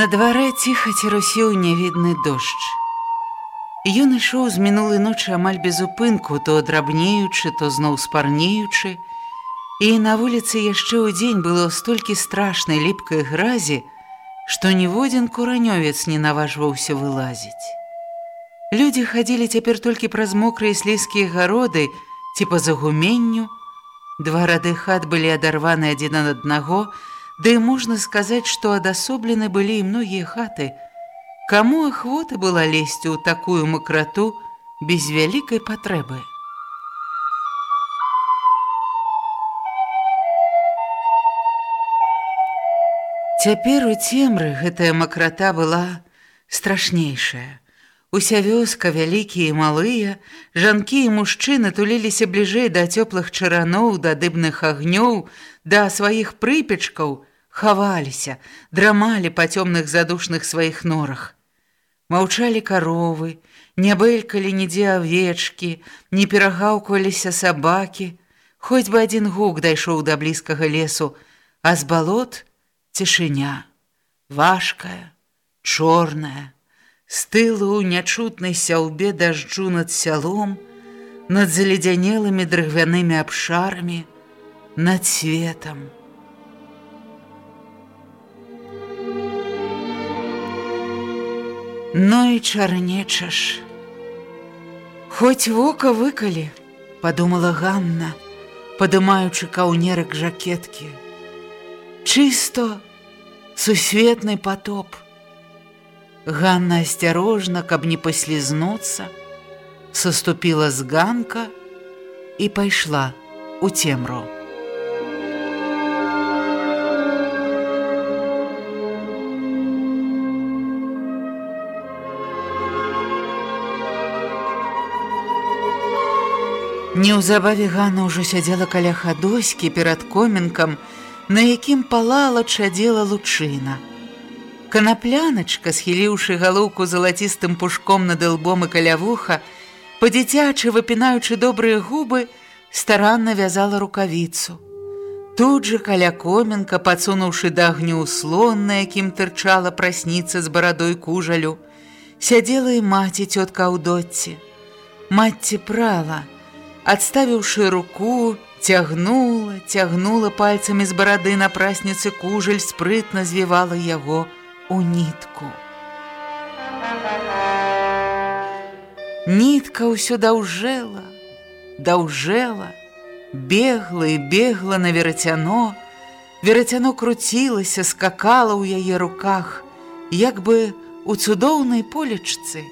На дварэ ціха цірусіў нявідны дождж. Ён ішоў з мінулай ночы амаль без упынку, то драбнеючы, то зноў спарнеючы, і на вуліцы яшчэ ў дзень было столькі страшнай ліпкай гразі, што ніводзін куранёвец не наважваўся вылазіць. Людзі хадзілі цяпер толькі праз мокрыя слізкія гароды ці па загуменню. Два рады хат былі адарваны адзін ад аднаго, Ды можна сказаць, што адасоблены былі і многія хаты. Каму ахвота была лезці ў такую макрату без вялікай патрэбы. Цяпер у цемры гэтая макрата была страшнейшая. Уся вёска, вялікія і малыя, жанкі і мужчыны туліліся бліжэй да цёплых чараноў, да дыбных агнёў, да сваіх прыпечкаў, хаваліся, драмалі па цёмных задушных сваіх норах. Маўчалі каровы, не бэлькалі нідзе авечкі, не перагаўкваліся сабакі, хоць бы адзін гук дайшоў да блізкага лесу, а з балот цішыня, важкая, чорная, стылу ў нячутнай сяўбе дажджу над сялом, над заледзянелымі дрыгвянымі абшарамі, над светам. Ну і чарнечаш. Хоць вока выкалі, падумала Ганна, падымаючы каўнерак жакеткі. Чысто сусветны потоп. Ганна асцярожна, каб не паслізнуцца, саступіла з ганка і пайшла у цемру. Неўзабаве Ганна ўжо сядзела каля хадоські перад комінкам, на якім палала чадзела лучына. Канапляначка, схіліўшы галоўку залацістым пушком над лбом і каля вуха, па-дзіцячы выпінаючы добрыя губы, старанна вязала рукавіцу. Тут жа каля комінка, падсунуўшы да агню слон, на якім тырчала прасніца з барадой кужалю, сядзела і маці цётка ў дотці. Мацці прала, Адставіўшы руку, цягнула, цягнула пальцамі з барады на прасніцы кужаль, спрытна звівала яго ў нітку. Нітка ўсё даўжэла, даўжэла, бегла і бегла на верацяно, Верацяно круцілася, скакала ў яе руках, як бы у цудоўнай полечцы.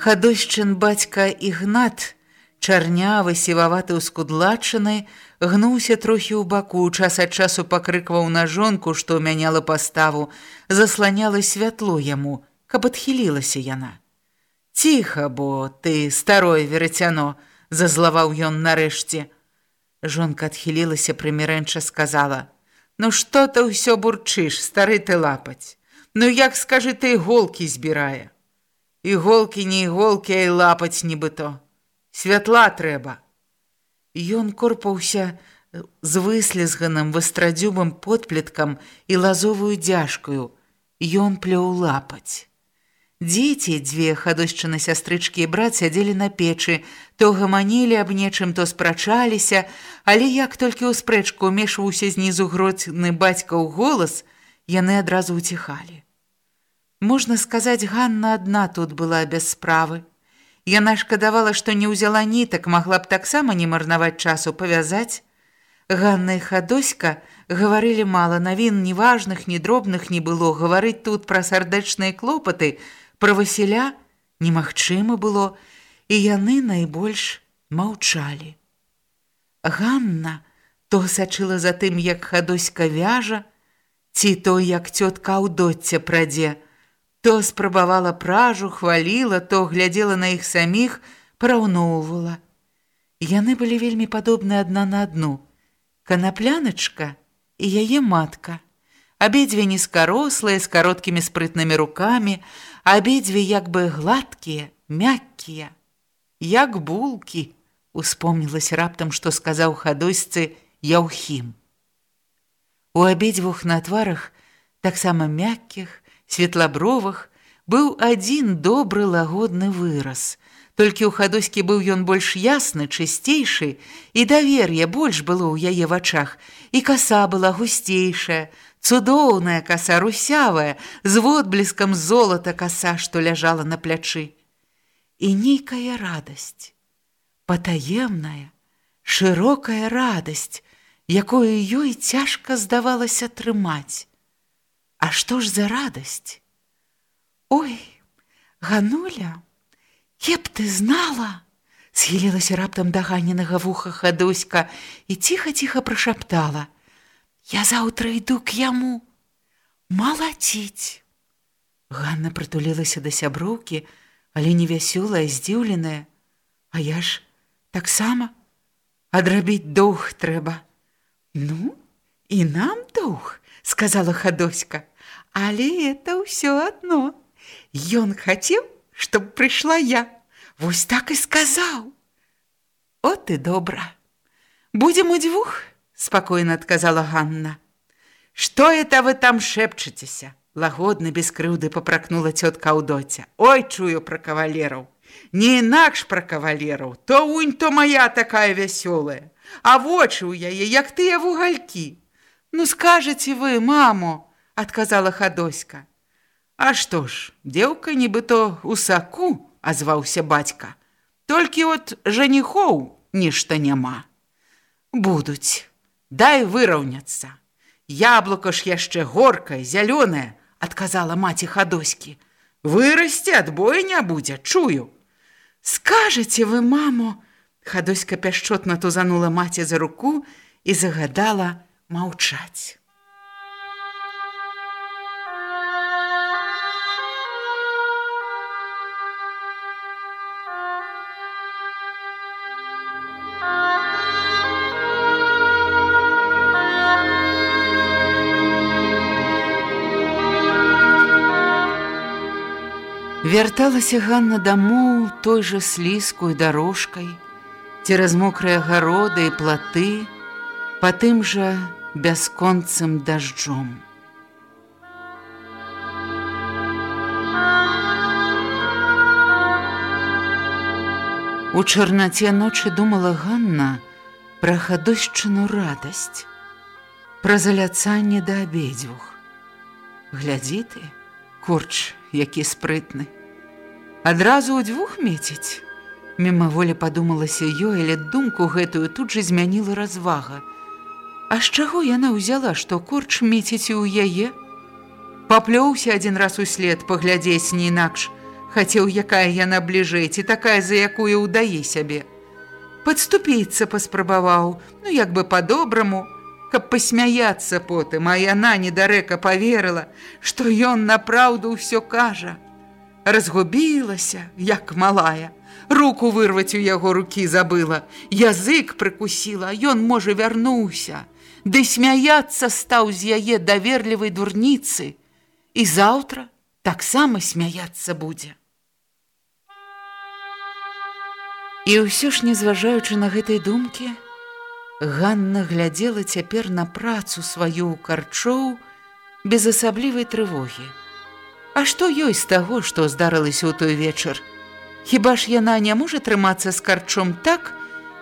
Хадойшчын бацька Ігнат, чарнявы, сіваваты ўскудлачаны, гнуўся трохі ў баку, час ад часу пакрыкваў на жонку, што мяняла паставу, засланяла святло яму, каб адхілілася яна. Ціха, бо ты старое верацяно, зазлаваў ён нарэшце. Жонка адхілілася прымірэнча сказала: « Ну што ты ўсё бурчыш, стары ты лапаць. Ну як скажы ты іголкі збірае. Іголкі не іголкі, а і лапаць нібыто. Святла трэба. Ён корпаўся з выслезганым вастрадзюбым подплеткам і лазовую дзяжкаю, ён плёў лапаць. Дзеці, дзве хадосчыны сястрычкі і брат сядзелі на печы, то гаманілі аб нечым, то спрачаліся, але як толькі ў спрэчку ўмешваўся знізу гроцны бацька ў голас, яны адразу ўціхалі. Можна сказаць, Ганна адна тут была без справы. Яна шкадавала, што не ўзяла нітак, магла б таксама не марнаваць часу павязаць. Ганна і хадоська гаварылі мала навін, ні важных, ні дробных не было, гаварыць тут пра сардэчныя клопаты – Пра Васіля немагчыма было, і яны найбольш маўчалі. Ганна то сачыла за тым, як хадоська вяжа, ці то, як цётка ў доцце прадзе, то спрабавала пражу, хваліла, то глядзела на іх саміх, параўноўвала. Яны былі вельмі падобны адна на адну. Канапляначка і яе матка. Абедзве нізкарослыя з кароткімі спрытнымі рукамі, абедзве як бы гладкія, мяккія, як булкі, успомнілася раптам, што сказаў хадосьцы Яўхім. У абедзвюх на тварах, таксама мяккіх, светлабровых, быў адзін добры лагодны выраз. Толькі ў хадоські быў ён больш ясны, чысцейшы, і давер'е больш было ў яе вачах, і каса была гусцейшая, цудоўная коса русявая з водблескам золата коса што ляжала на плячы і нейкая радасць патаемная шырокая радасць якое ёй цяжка здавалася трымаць а што ж за радасць? Ой гануля кеп ты знала? Схілілася раптам да ганенага вуха хадуська і ціха ціха прашаптала – Я заўтра іду к яму малаціць. Ганна прытулілася да сяброўкі, але не вясёлая, здзіўленая, А я ж таксама адрабіць доўг трэба. Ну, і нам доўг, сказала хадоська, але это ўсё адно. Ён хацеў, чтоб прыйшла я. Вось так і сказаў. От і добра. Будзем удвух, спокойно отказала Ганна. Что это вы там шепчетеся? Лагодно без крыўды попракнула тетка Удотя. Ой, чую про кавалераў. Не інакш про кавалераў, то унь то моя такая вясёлая, А вочы ў яе, як тыя вугалькі. Ну скажете вы, маму, отказала хадоська. А што ж, дзеўка нібыто у саку, азваўся бацька. Толькі от жаніхоў нешта няма. Будуць дай выраўняцца. Яблока ж яшчэ горкае, зялёнае, адказала маці хадоські. Вырасце адбоя не будзе, чую. Скажаце вы, мамо, хадоська пяшчотна тузанула маці за руку і загадала маўчаць. Вярталася Ганна дамоў той жа слізкую дарожкай, цераз мокрыя гароды і платы, па тым жа бясконцым дажджом. У чарнаце ночы думала Ганна пра хадосчыну радасць, пра заляцанне да абедзвюх. Глядзі ты, курч, які спрытны адразу ў дзвюх меціць. Мімаволі падумалася ёй, але думку гэтую тут жа змяніла развага. А з чаго яна ўзяла, што корч меціць і ў яе? Паплёўся адзін раз услед паглядзець не інакш, хацеў, якая яна бліжэй, ці такая, за якую ўдае сябе. Падступіцца паспрабаваў, ну як бы па-добраму, каб пасмяяцца потым, а яна недарэка поверыла, што ён напраўду ўсё кажа разгубілася, як малая. Руку вырваць у яго рукі забыла, язык прыкусіла, ён можа вярнуўся, Ды смяяцца стаў з яе даверлівай дурніцы, і заўтра таксама смяяцца будзе. І ўсё ж, незважаючы на гэтай думкі, Ганна глядзела цяпер на працу сваю ў карчоў без асаблівай трывогі. А што ёсць таго, што здарылася ў той вечар? Хіба ж яна не можа трымацца з карчом так,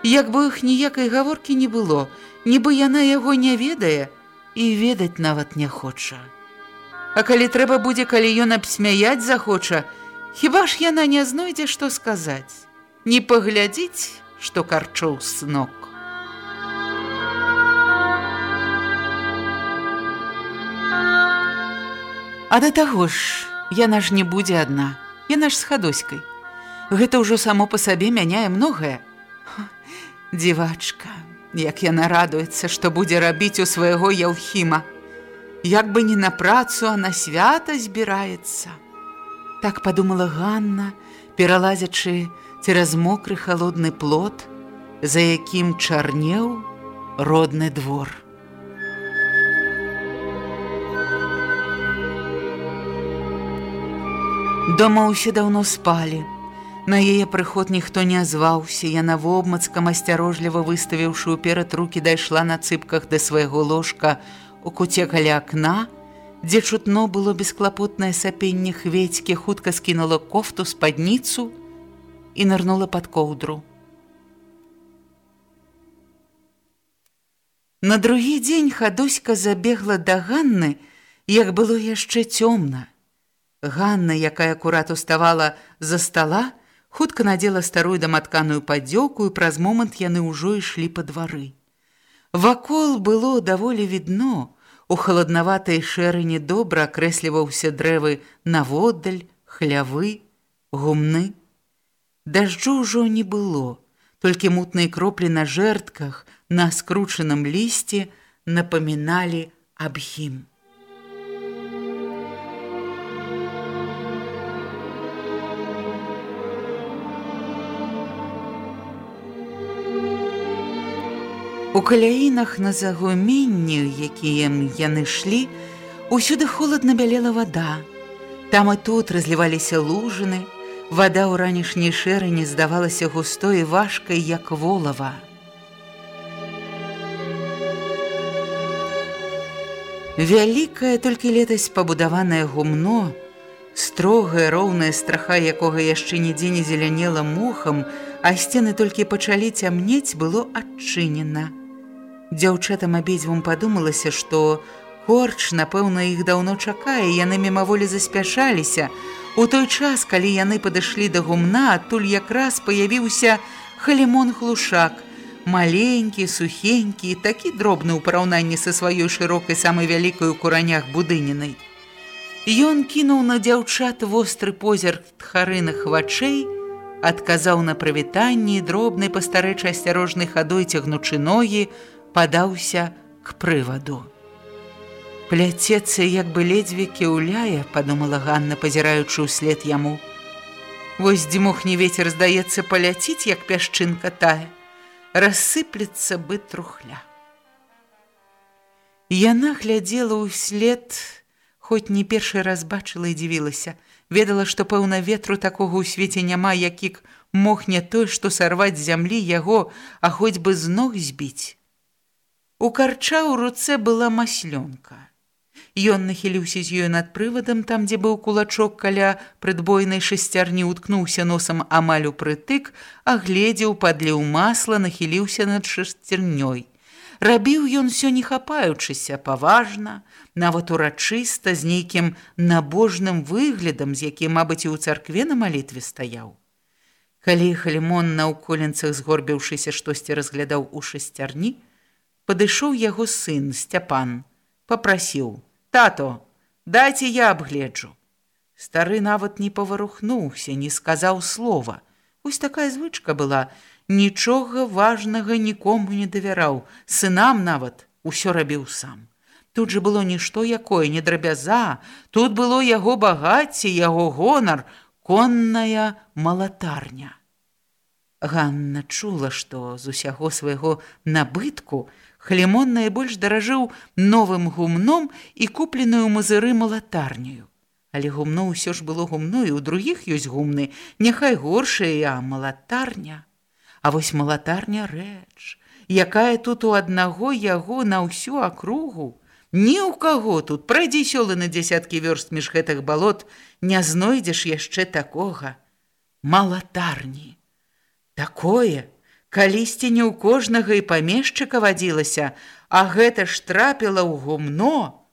як бы іх ніякай гаворкі не было, нібы яна яго не ведае і ведаць нават не хоча. А калі трэба будзе, калі ён абсмяяць захоча, хіба ж яна не знойдзе, што сказаць? Не паглядзіць, што карчоў снок. Да таго ж, яна ж не будзе адна, яна ж з хадоськай. Гэта ўжо само па сабе мяняе многае. Дзівачка, як яна радуецца, што будзе рабіць у свайго яўхіма. Як бы не на працу, а на свята збіраецца. Так падумала Ганна, пералазячы цераз мокры халодны плот, за якім чарнеў родны двор. Дома ўсе даўно спалі. На яе прыход ніхто не азваўся, яна вобмацкам асцярожліва выставіўшы ўперад рукі дайшла на цыпках да свайго ложка у куце каля акна, дзе чутно было бесклапотнае сапенне хведзькі, хутка скінула кофту спадніцу і нырнула пад коўдру. На другі дзень хадуська забегла да Ганны, як было яшчэ цёмна. Ганна, якая акурат уставала за стола, хутка надела старую даматканую падзёўку і праз момант яны ўжо ішлі па двары. Вакол было даволі відно, у халаднаватай шэрыні добра акрэсліваўся дрэвы наводдаль, хлявы, гумны. Дажджу ўжо не было, толькі мутныя кроплі на жэртках, на скручаным лісці напаміналі аб ім. У каляінах на загуменні, якія яны шлі, усюды холодна бялела вада. Там і тут разліваліся лужыны, вада ў ранішняй шэрані здавалася густой і важкай, як волава. Вялікае толькі летась пабудаванае гумно, строгая роўная страха, якога яшчэ нідзе не зелянела мохам, а сцены толькі пачалі цямнець, было адчынена. Дзяўчатам абедзвюм падумалася, што корч, напэўна, іх даўно чакае, яны мімаволі заспяшаліся. У той час, калі яны падышлі да гумна, адтуль якраз паявіўся халімон глушак, маленькі, сухенькі, такі дробны ў параўнанні са сваёй шырокай самай вялікай у куранях будынінай. Ён кінуў на дзяўчат востры позірк тхарыных вачэй, адказаў на прывітанні дробнай пастарэчай асцярожнай хадой цягнучы ногі, падаўся к прываду. Пляцецца, як бы ледзьве кіўляе, падумала Ганна, пазіраючы ўслед яму. Вось дзімухні вецер, здаецца, паляціць, як пяшчынка тая, рассыплецца бы трухля. Яна глядзела ўслед, хоць не першы раз бачыла і дзівілася, ведала, што пэўна ветру такога ў свеце няма, якік мог не той, што сарваць зямлі яго, а хоць бы з ног збіць. У карча ў руцэ была маслёнка. Ён нахіліўся з ёй над прывадам, там, дзе быў кулачок каля прыдбойнай шасцярні, уткнуўся носам амаль у прытык, а гледзеў, падліў масла, нахіліўся над шасцярнёй. Рабіў ён усё не хапаючыся, паважна, нават урачыста, з нейкім набожным выглядам, з якім, мабыць, і ў царкве на малітве стаяў. Калі халімон на ўколенцах згорбіўшыся штосьці разглядаў у шасцярні, падышоў яго сын сцяпан. Попрасіў тато дайте я абгледжу стары нават не паварухнуўся не сказаў слова. Ось такая звычка была. Нічога важнага нікому не давяраў. Сынам нават усё рабіў сам. Тут же было нішто якое не драбяза. Тут было яго багацце яго гонар конная малатарня. Ганна чула, што з усяго свайго набытку Халімон найбольш даражыў новым гумном і купленую мазыры малатарнюю. Але гумно ўсё ж было гумно і ў другіх ёсць гумны, няхай горшая, а малатарня. А вось малатарня рэч, якая тут у аднаго яго на ўсю акругу, Ні ў каго тут прайдзі сёлы на дзясяткі вёрст між гэтых балот, не знойдзеш яшчэ такога. Малатарні. Такое, калісьці не ў кожнага і памешчыка вадзілася, а гэта ж трапіла ў гумно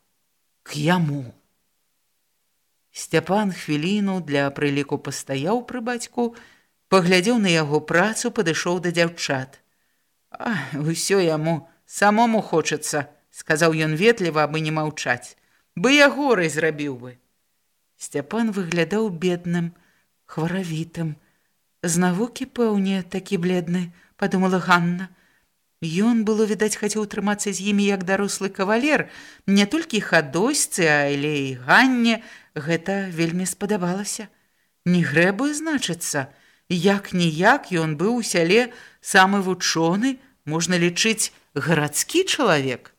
к яму. Сцяпан хвіліну для прыліку пастаяў пры бацьку, паглядзеў на яго працу, падышоў да дзяўчат. А, усё яму самому хочацца, сказаў ён ветліва, абы не маўчаць. Бы я горай зрабіў бы. Сцяпан выглядаў бедным, хваравітым. З навукі пэўне такі бледны, падумала Ганна. Ён было відаць хацеў трымацца з імі як дарослы кавалер, не толькі хадосьцы, але і ганне гэта вельмі спадабалася. Не грэбуе значыцца, як ніяк ён быў у сяле самы вучоны, можна лічыць гарадскі чалавек.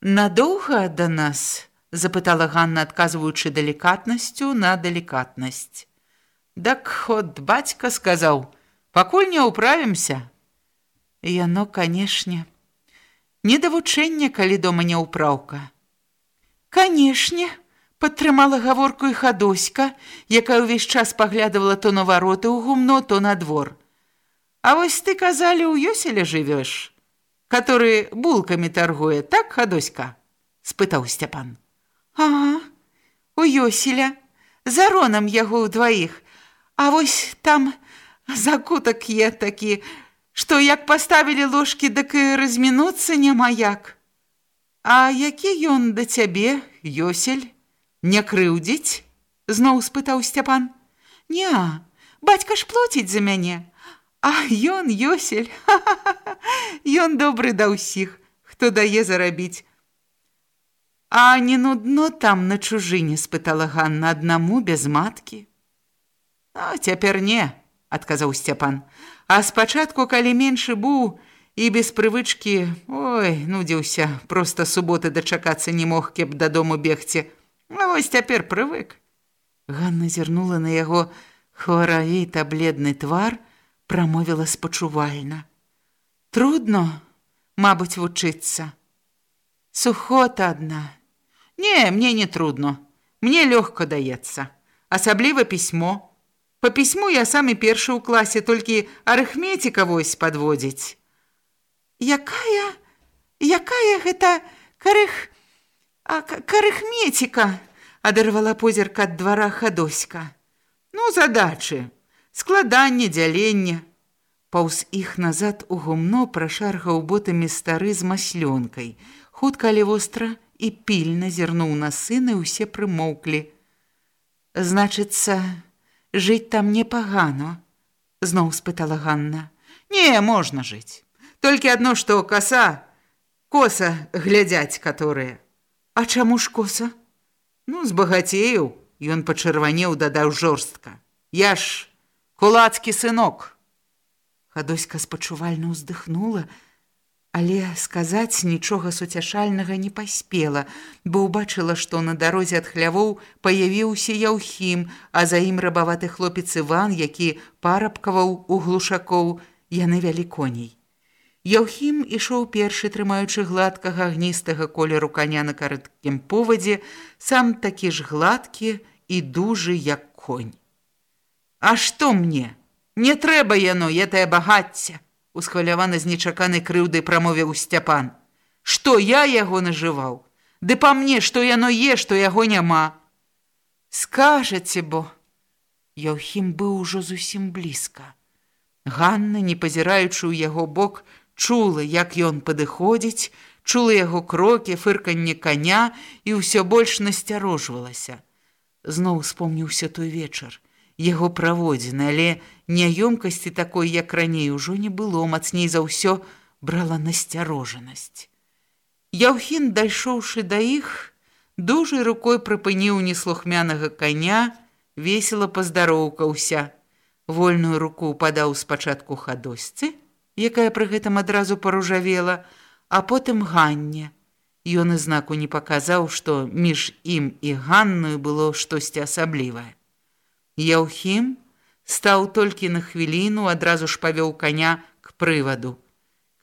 Надоўга да нас запытала Ганна, адказваючы далікатнасцю на далікатнасць. Дак ход бацька сказаў: пакуль не ўправімся. Яно, канешне, не да вучэння, калі дома не ўпраўка. Канешне, падтрымала гаворку і хадоська, якая ўвесь час паглядывала то на вароты ў гумно, то на двор. А вось ты казалі, у ёселе жывеш который булками торгуе, так, Хадоська?» – спытаў Сцяпан. «Ага, у Йоселя, за роном яго ў дваіх, а вось там закутак є такі, што як паставілі ложкі, дык і размінуцца няма як. А які ён да цябе, Йосель, не крыўдзіць?» – зноў спытаў Сцяпан. «Не, бацька ж плоціць за мяне, А ён ёсель, Ён добры да ўсіх, хто дае зарабіць. А не нудно там на чужыне спытала Ганна аднаму без маткі. А цяпер не, адказаў Сцяпан. А спачатку, калі меншы быў і без прывычкі, ой, нудзіўся, проста суботы дачакацца не мог, кеп дадому бегці. А вось цяпер прывык. Ганна зірнула на яго хваравіта бледны твар, прамовіла спачувальна. Трудно, мабыць, вучыцца. Сухота адна. Не, мне не трудно. Мне лёгка даецца. Асабліва пісьмо. Па пісьму я самы першы ў класе, толькі арыхметіка вось падводзіць. Якая, якая гэта карых... Карыхметіка, адарвала позірка ад двара хадоська. Ну, задачы, складанне дзялення. Паўз іх назад у гумно прашаргаў ботамі стары з маслёнкай. Хутка але востра і пільна зірнуў на сына, усе прымоўклі. Значыцца, жыць там непагано, зноў спытала Ганна. Не, можна жыць. Толькі адно, што каса, коса глядзяць, каторыя. А чаму ж коса? Ну, збагацею, ён пачырванеў, дадаў жорстка. Я ж кулацкі сынок. Хадоська спачувальна ўздыхнула, але сказаць нічога суцяшальнага не паспела, бо ўбачыла, што на дарозе ад хлявоў паявіўся яўхім, а за ім рабаваты хлопец Іван, які парабкаваў у глушакоў, яны вялі коней. Яўхім ішоў першы, трымаючы гладкага агністага колеру каня на карыткім повадзе, сам такі ж гладкі і дужы, як конь. А што мне? Не трэба яно, я тае багацце, усхвалявана з нечаканай крыўдай прамовіў Сцяпан. Што я яго нажываў? Ды па мне, што яно е, што яго няма. Скажаце, бо Яўхім быў ужо зусім блізка. Ганна, не пазіраючы ў яго бок, чула, як ён падыходзіць, чула яго крокі, фырканне каня і ўсё больш насцярожвалася. Зноў успомніўся той вечар яго праводзіны, але няёмкасці такой, як раней ужо не было, мацней за ўсё брала насцярожанасць. Яўхін, дайшоўшы да іх, дужай рукой прыпыніў неслухмянага каня, весела паздароўкаўся. Вольную руку падаў спачатку хадосьцы, якая пры гэтым адразу паружавела, а потым ганне. Ён і знаку не паказаў, што між ім і ганную было штосьці асаблівае. Яўхім стаў толькі на хвіліну, адразу ж павёў каня к прываду.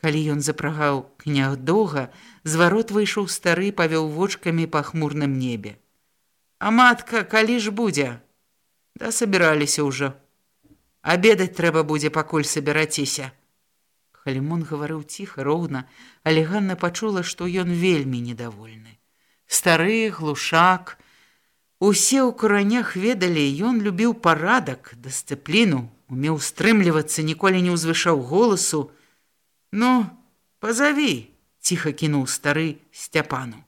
Калі ён запрагаў княх доўга, з варот выйшаў стары, павёў вочкамі па хмурным небе. А матка, калі ж будзе? Да сабіраліся ўжо. Абедаць трэба будзе, пакуль сабіраціся. Халімон гаварыў ціха, роўна, але Ганна пачула, што ён вельмі недовольны. Стары глушак, усе ў куранях ведалі, ён любіў парадак, дысцыпліну, умеў стрымлівацца, ніколі не ўзвышаў голасу. Ну, пазаві, ціха кінуў стары сцяпану.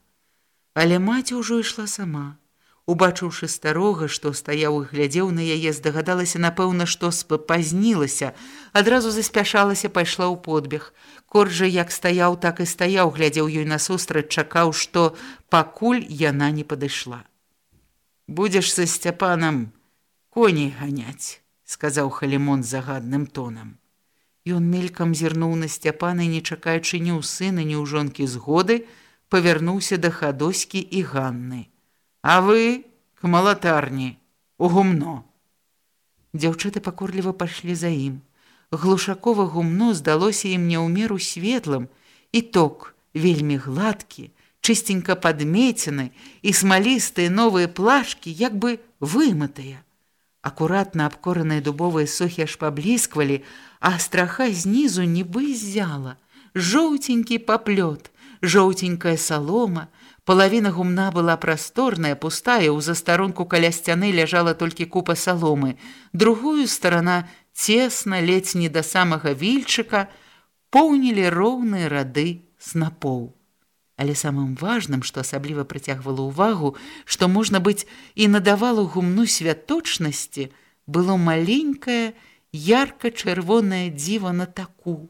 Але маці ўжо ішла сама. Убачыўшы старога, што стаяў і глядзеў на яе, здагадалася, напэўна, што спазнілася, адразу заспяшалася, пайшла ў подбег. Коржа як стаяў, так і стаяў, глядзеў ёй насустрач, чакаў, што пакуль яна не падышла. Будзеш са сцяпанам коней ганяць, сказаў Халімон загадным тонам. Ён мелькам зірнуў на сцяпана, не чакаючы ні ў сына, ні ў жонкі згоды, павярнуўся да хадоські і ганны. А вы к малатарні, у гумно. Дзяўчаты пакорліва пайшлі за ім. Глушакова гумно здалося ім не ў меру светлым, і ток вельмі гладкі, чыстенька падмецены і смалістыя новыя плашкі як бы вымытыя. Акуратна абкораныя дубовыя сохі аж паблісквалі, а страха знізу нібы ззяла. Жоўценькі паплёт, жоўценькая салома, палавіна гумна была прасторная, пустая, у застаронку каля сцяны ляжала толькі купа саломы. Другую старана цесна, ледзь не да самага вільчыка, поўнілі роўныя рады снапоў. Але самым важным, што асабліва прыцягвала ўвагу, што можна быць і надавала гумну святочнасці, было маленькае, ярка-чырвонае дзіва на таку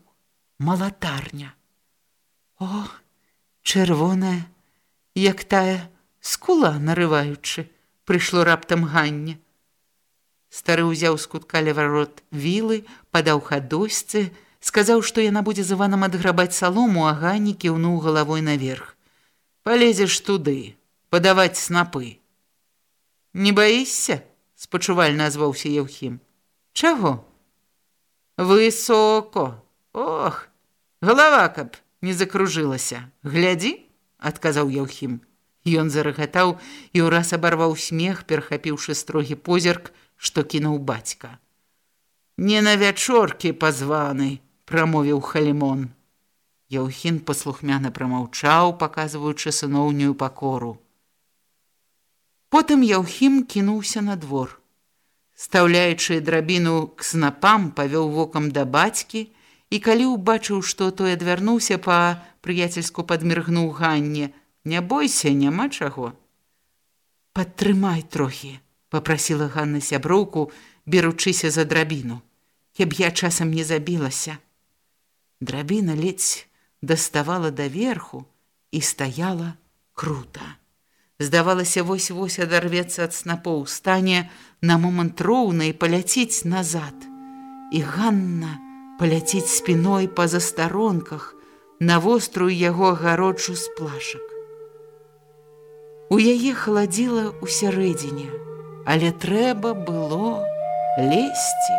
малатарня. О, чырвоная, як тая скула нарываючы, прыйшло раптам ганне. Стары ўзяў з кутка леварот вілы, падаў хадосьцы, сказаў, што яна будзе з іванам адграбаць салому, а Ганні кіўнуў галавой наверх. Палезеш туды, падаваць снапы. Не баішся? спачувальна азваўся Еўхім. Чаго? Высоко. Ох, галава каб не закружылася. Глядзі, адказаў Еўхім. Ён зарагатаў і ўраз абарваў смех, перахапіўшы строгі позірк, што кінуў бацька. Не на вячоркі пазваны, прамовіў халімон. Яўхін паслухмяна прамаўчаў, паказваючы сыноўнюю пакору. Потым Яўхім кінуўся на двор. Стаўляючы драбіну к снапам, павёў вокам да бацькі, і калі ўбачыў, што той адвярнуўся па прыяцельску падміргнуў ганне, не бойся, няма чаго. Падтрымай трохі, папрасіла Ганна сяброўку, беручыся за драбіну, кеб я часам не забілася. Драбіна ледзь даставала даверху і стаяла круто. Здавалася, вось-вось адарвецца ад снапоў, стане на момант роўна і паляціць назад. І Ганна паляціць спіной па застаронках на вострую яго агароджу з плашак. У яе халадзіла ў сярэдзіне, але трэба было лезці.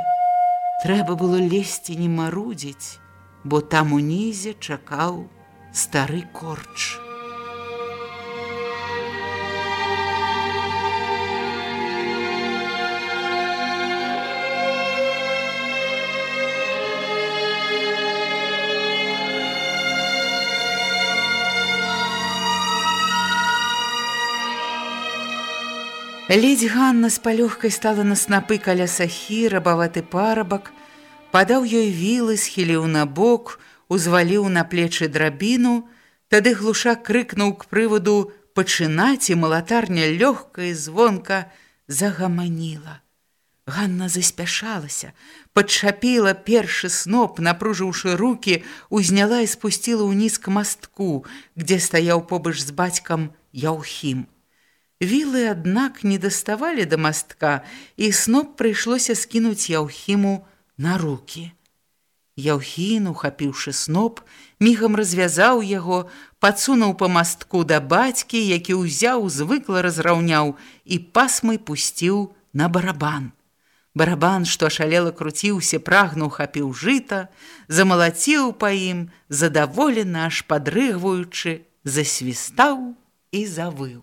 Трэба было лезці не марудзіць, бо там унізе чакаў стары корч. Ледзь Ганна з палёгкай стала на снапы каля сахі, рабаваты парабак, падаў ёй вілы, схіліў на бок, узваліў на плечы драбіну, тады глуша крыкнуў к прываду пачынаць і малатарня лёгка і звонка загаманіла. Ганна заспяшалася, падчапіла першы сноп, напружыўшы руки, узняла і спусціла ўніз к мастку, дзе стаяў побач з бацькам Яўхім. Вілы, аднак, не даставалі да мастка, і сноп прыйшлося скінуць Яўхіму на руки. Яўхін, ухапіўшы сноп, мігам развязаў яго, падсунуў па мастку да бацькі, які ўзяў, звыкла разраўняў і пасмай пусціў на барабан. Барабан, што шалела круціўся, прагнуў хапіў жыта, замалаціў па ім, задаволена, аж падрыгваючы, засвістаў і завыў.